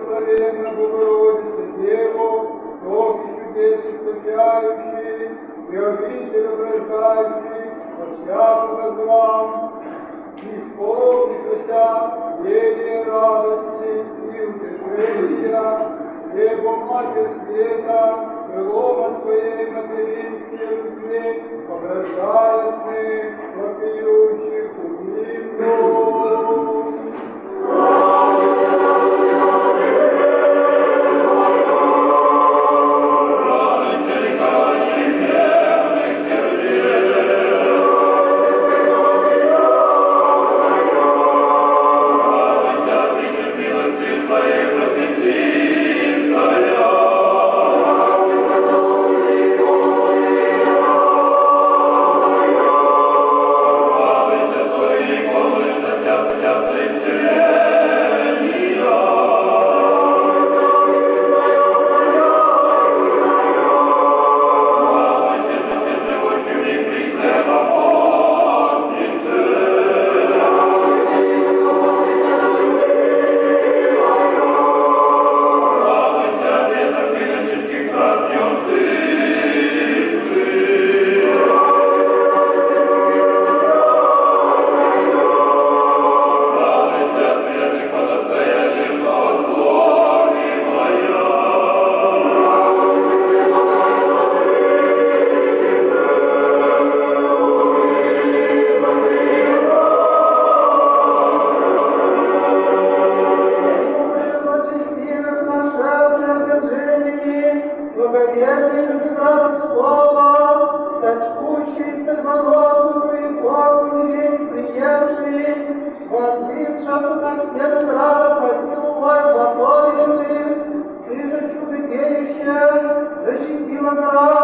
благословенно Богородица Деву, Бог чудес составляющий, Преобитель обращающий, Прощаю вас вам, Исполнитеся вере радости и утешения, Его Матерь Света, крылом своей материнской любви, Погрожает мы вопиющих убитых. Thank you.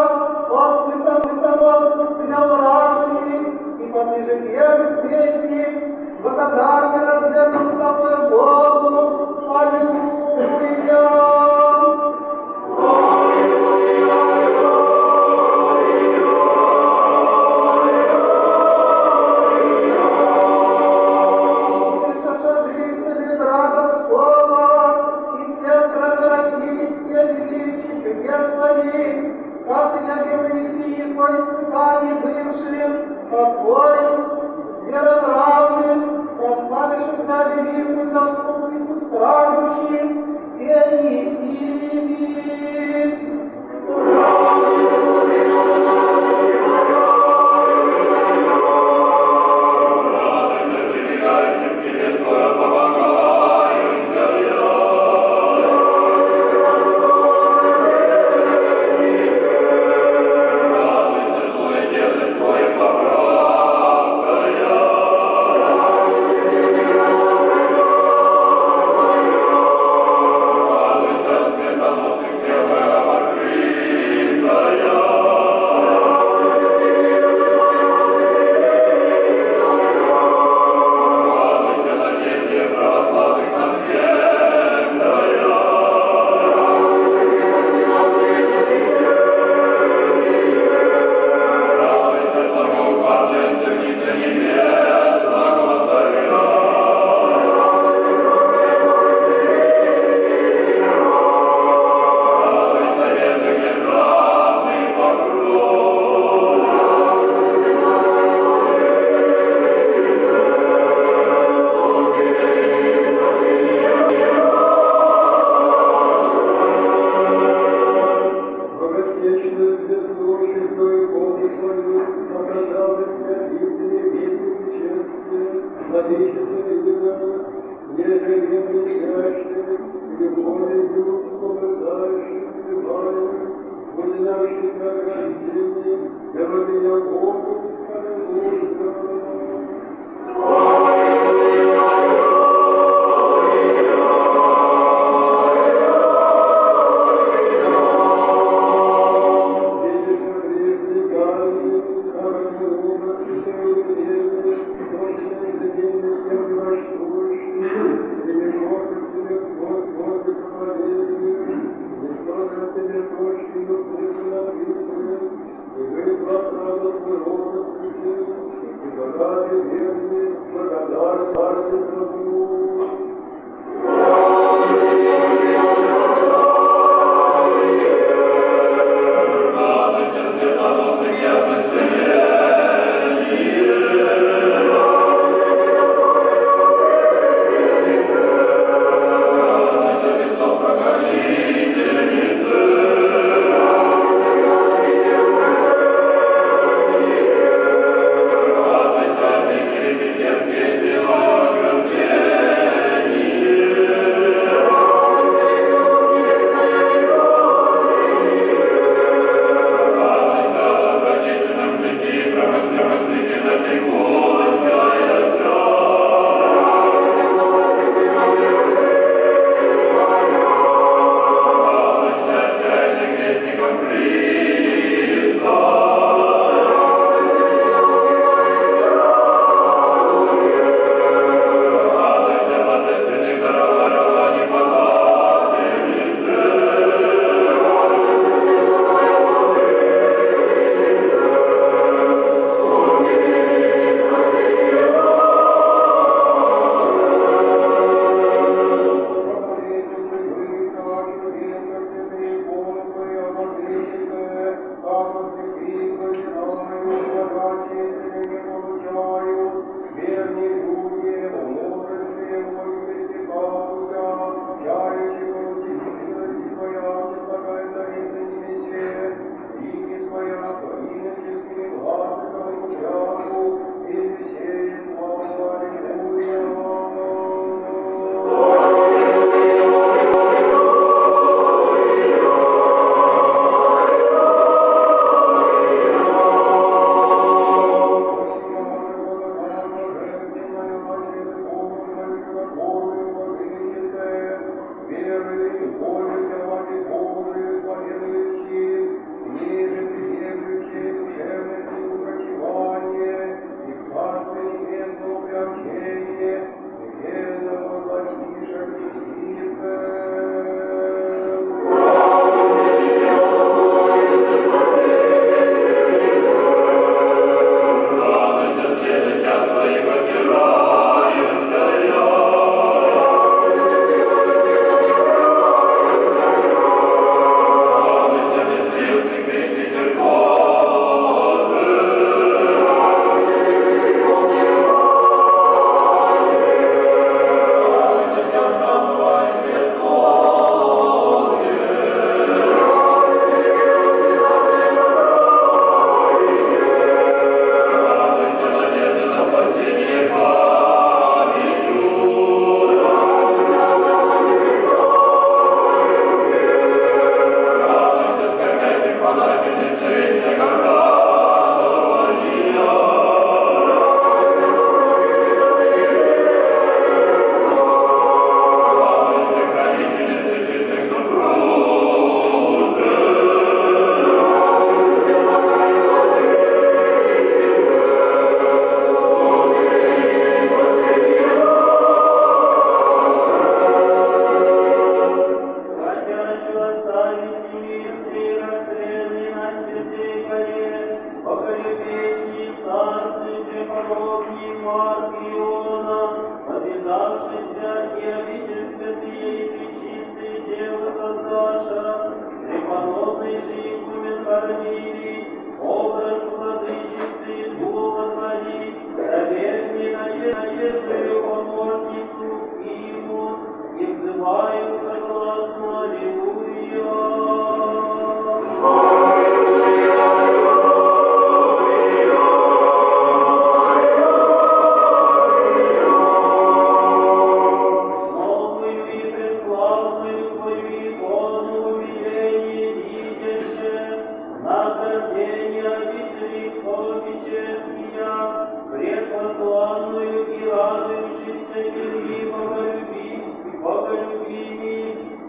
Боголюби, боголюбими,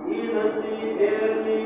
и на верный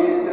Amen.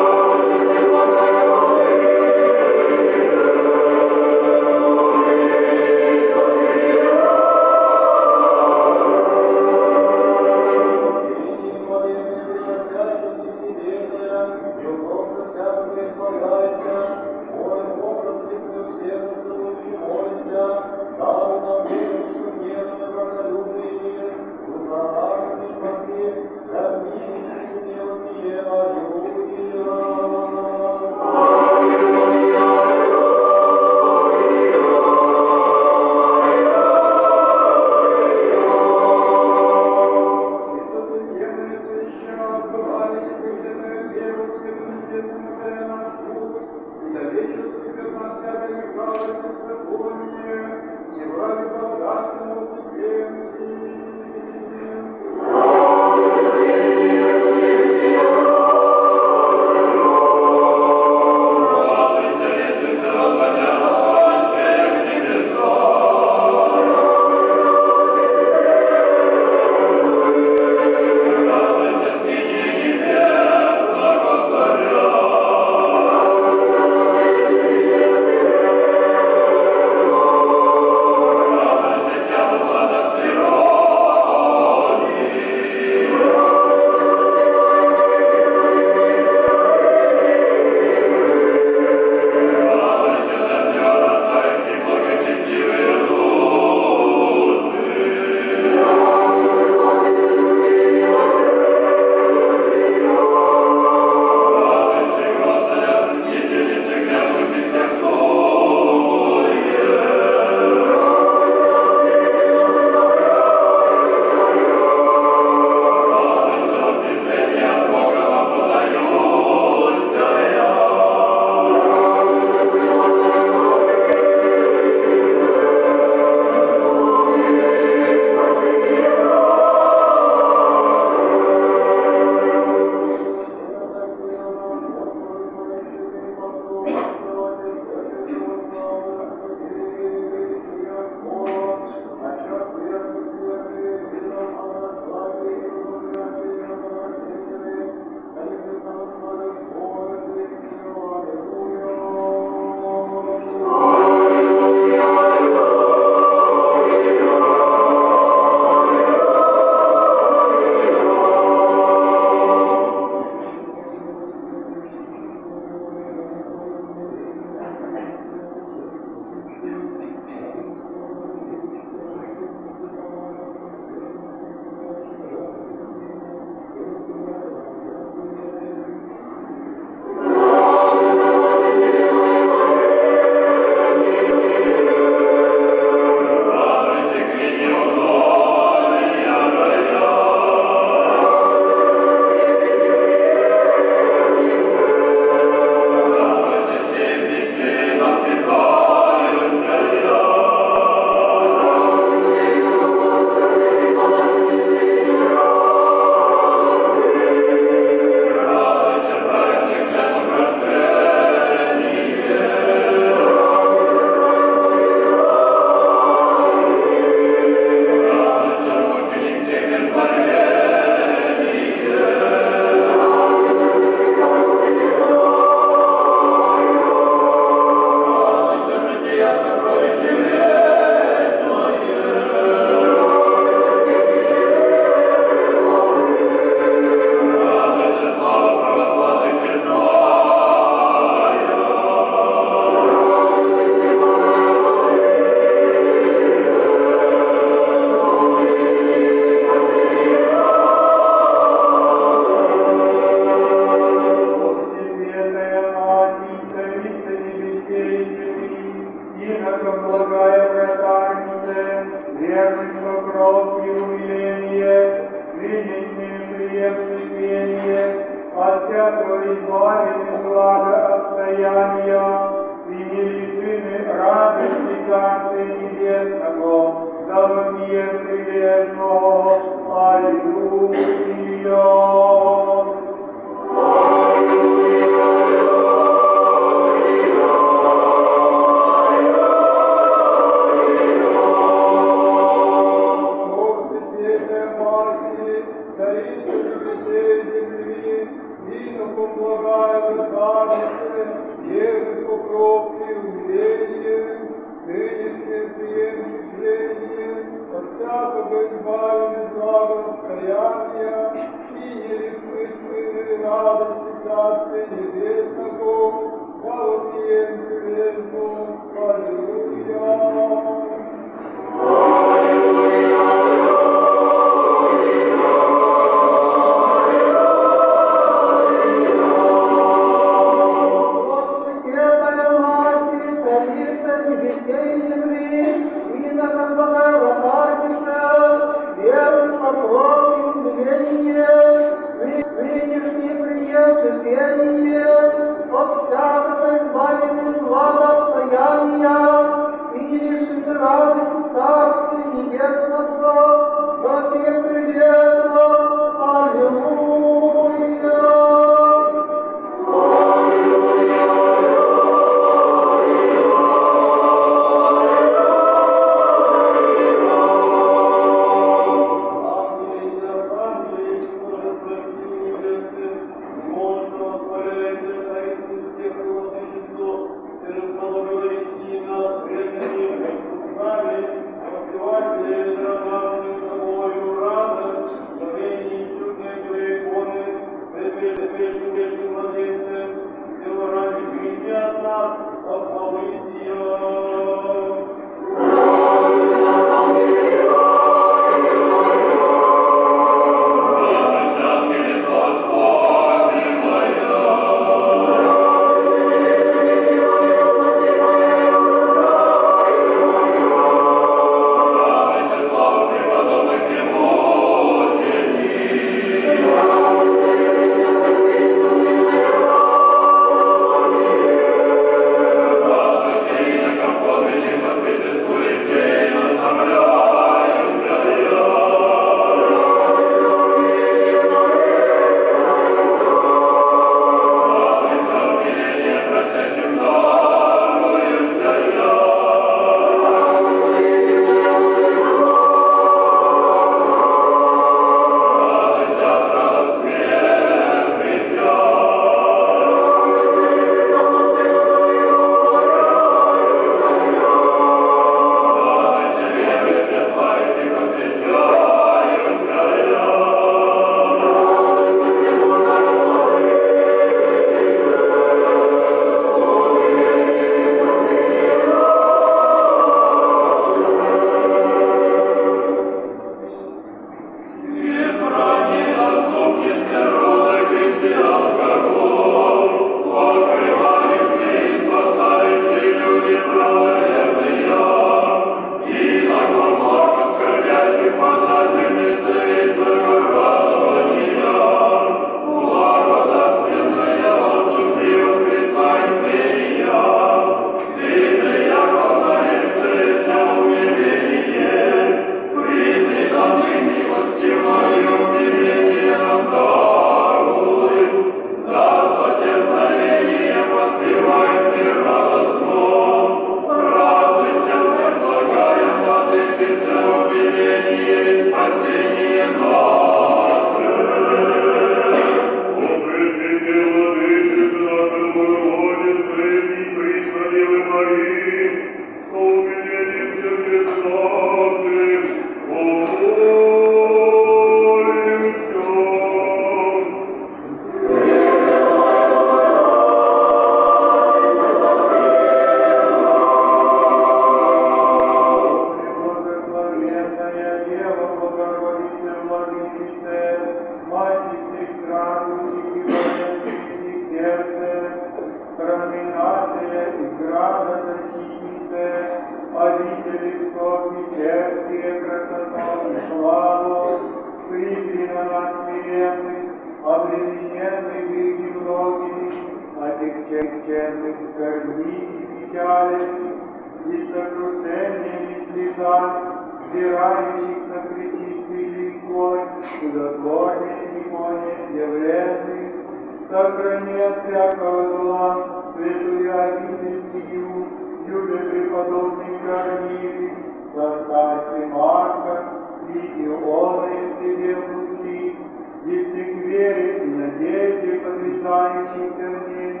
Сохрани от всякого зла, святую обитель сию, любя преподобный Корнилий, составьте Марка, и Иона из тебе внутри, если к вере и надежде подвязающихся в ней,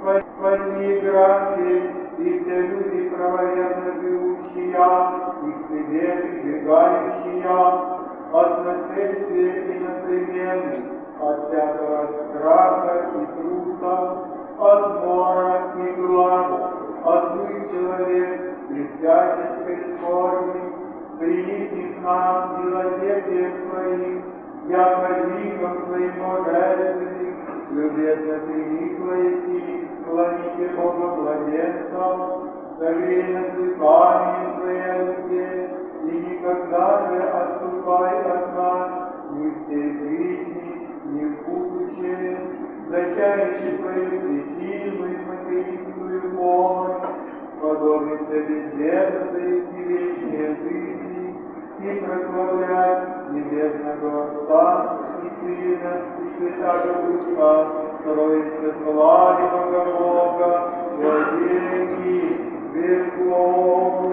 спаси гранты, и все люди правоверно живущие, и к тебе прибегающие, от нашествия и напременных, от всякого страха и труса, от мора и глада, от злых человек, и всяческой скорби, примите к нам милосердие Твоим, я возником Твоим божественным, любезно прими Твои, склоните Бога благоденством, согрей нас дыханием Твоей руке, и никогда не отступай от нас ни в tej жизни, ни в будущее, зачающий Твою светилую материнскую помощь, подобится бездетной и вечной жизни, и прославлять небесного Отца и Сына и Святого Духа, Троице славимого Бога, во веки веков.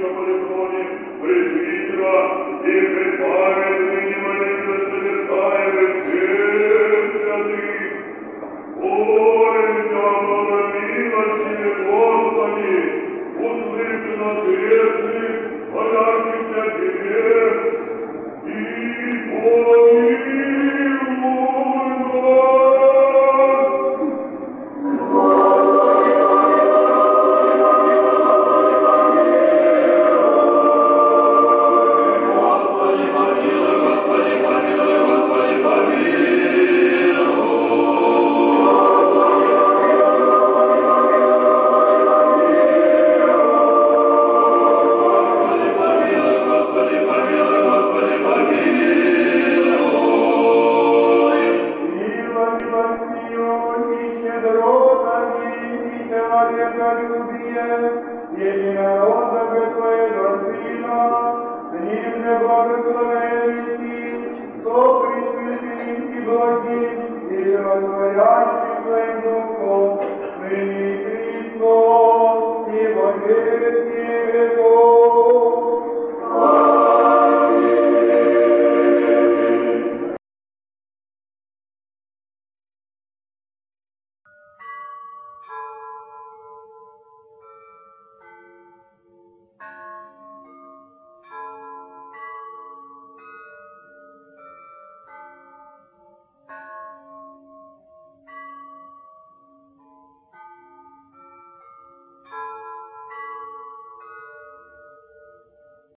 на престоле, пресвитера и Христа.